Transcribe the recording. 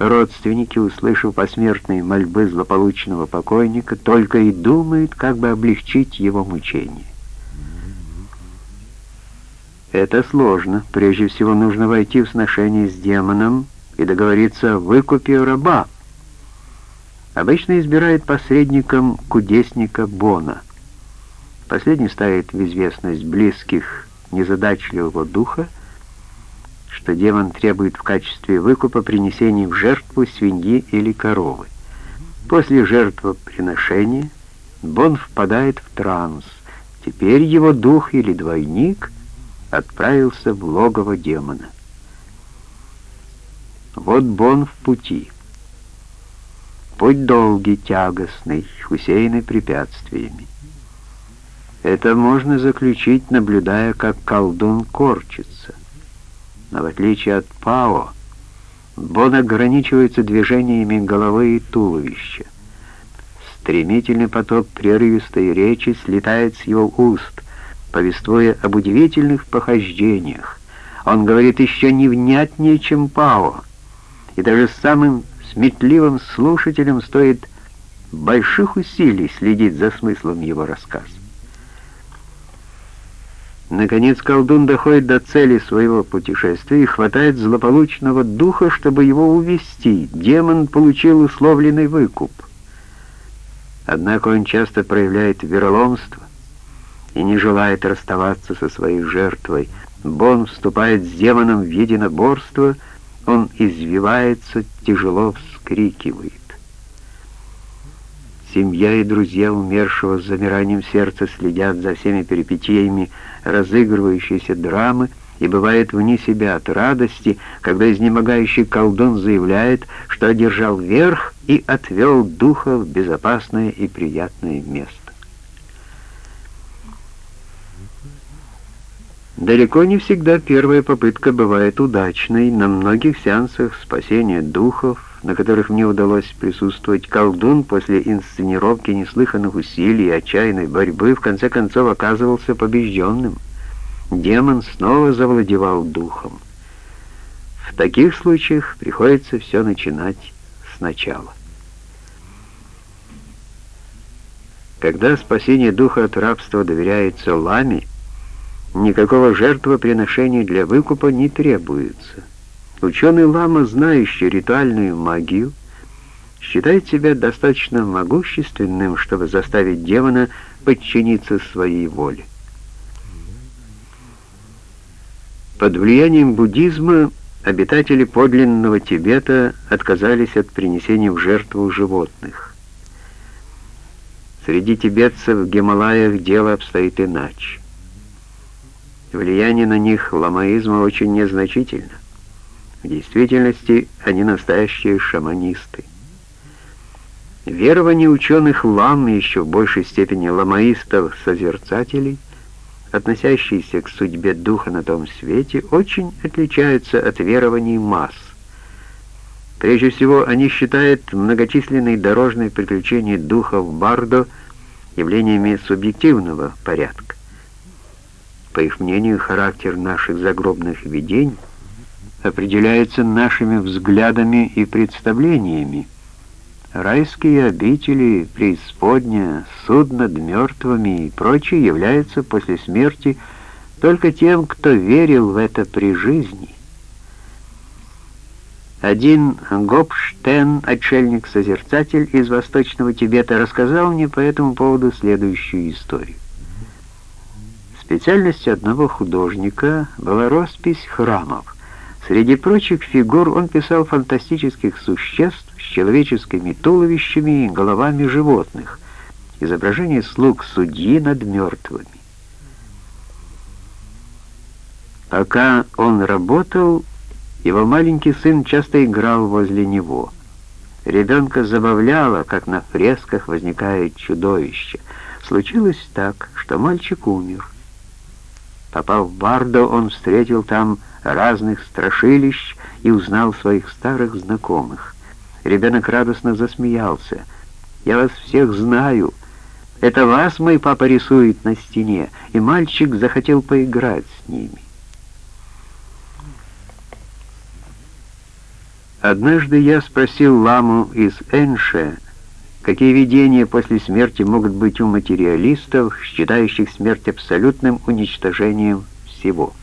Родственники, услышав посмертные мольбы злополучного покойника, только и думают, как бы облегчить его мучения. Это сложно. Прежде всего нужно войти в сношение с демоном и договориться о выкупе раба. Обычно избирает посредником кудесника Бона. Последний ставит в известность близких незадачливого духа, что демон требует в качестве выкупа принесения в жертву свиньи или коровы. После жертвоприношения Бон впадает в транс. Теперь его дух или двойник отправился в логово демона. Вот Бон в пути. Путь долгий, тягостный, усеянный препятствиями. Это можно заключить, наблюдая, как колдун корчится. Но в отличие от Пао, Бон ограничивается движениями головы и туловища. Стремительный поток прерывистой речи слетает с его уст, повествуя об удивительных похождениях. Он говорит еще невнятнее, чем Пао, и даже самым сметливым слушателям стоит больших усилий следить за смыслом его рассказа. Наконец колдун доходит до цели своего путешествия и хватает злополучного духа, чтобы его увести. Демон получил условленный выкуп. Однако он часто проявляет вероломство и не желает расставаться со своей жертвой. Бон вступает с демоном в единоборство, он извивается, тяжело вскрикивает. Семья и друзья умершего с замиранием сердца следят за всеми перипетиями разыгрывающейся драмы и бывает вне себя от радости, когда изнемогающий колдун заявляет, что одержал верх и отвел духа в безопасное и приятное место. Далеко не всегда первая попытка бывает удачной. На многих сеансах спасения духов на которых мне удалось присутствовать, колдун после инсценировки неслыханных усилий и отчаянной борьбы в конце концов оказывался побежденным. Демон снова завладевал духом. В таких случаях приходится все начинать сначала. Когда спасение духа от рабства доверяется ламе, никакого жертвоприношения для выкупа не требуется. Ученый лама, знающий ритуальную магию, считает себя достаточно могущественным, чтобы заставить демона подчиниться своей воле. Под влиянием буддизма обитатели подлинного Тибета отказались от принесения в жертву животных. Среди тибетцев в Гималаях дело обстоит иначе. Влияние на них ламаизма очень незначительно. В действительности они настоящие шаманисты. Верования ученых лам и еще в большей степени ламаистов-созерцателей, относящиеся к судьбе духа на том свете, очень отличаются от верований масс. Прежде всего, они считают многочисленные дорожные приключения духа в Бардо явлениями субъективного порядка. По их мнению, характер наших загробных видений — определяется нашими взглядами и представлениями. Райские обители, преисподня, суд над мертвыми и прочее являются после смерти только тем, кто верил в это при жизни. Один Гопштен, отшельник-созерцатель из Восточного Тибета, рассказал мне по этому поводу следующую историю. Специальностью одного художника была роспись храмов — Среди прочих фигур он писал фантастических существ с человеческими туловищами и головами животных, изображение слуг судьи над мертвыми. Пока он работал, его маленький сын часто играл возле него. Ребенка забавляло, как на фресках возникает чудовище. Случилось так, что мальчик умер. Попав в Бардо, он встретил там разных страшилищ и узнал своих старых знакомых. Ребенок радостно засмеялся. «Я вас всех знаю. Это вас мой папа рисует на стене». И мальчик захотел поиграть с ними. Однажды я спросил ламу из Энше, какие видения после смерти могут быть у материалистов, считающих смерть абсолютным уничтожением всего.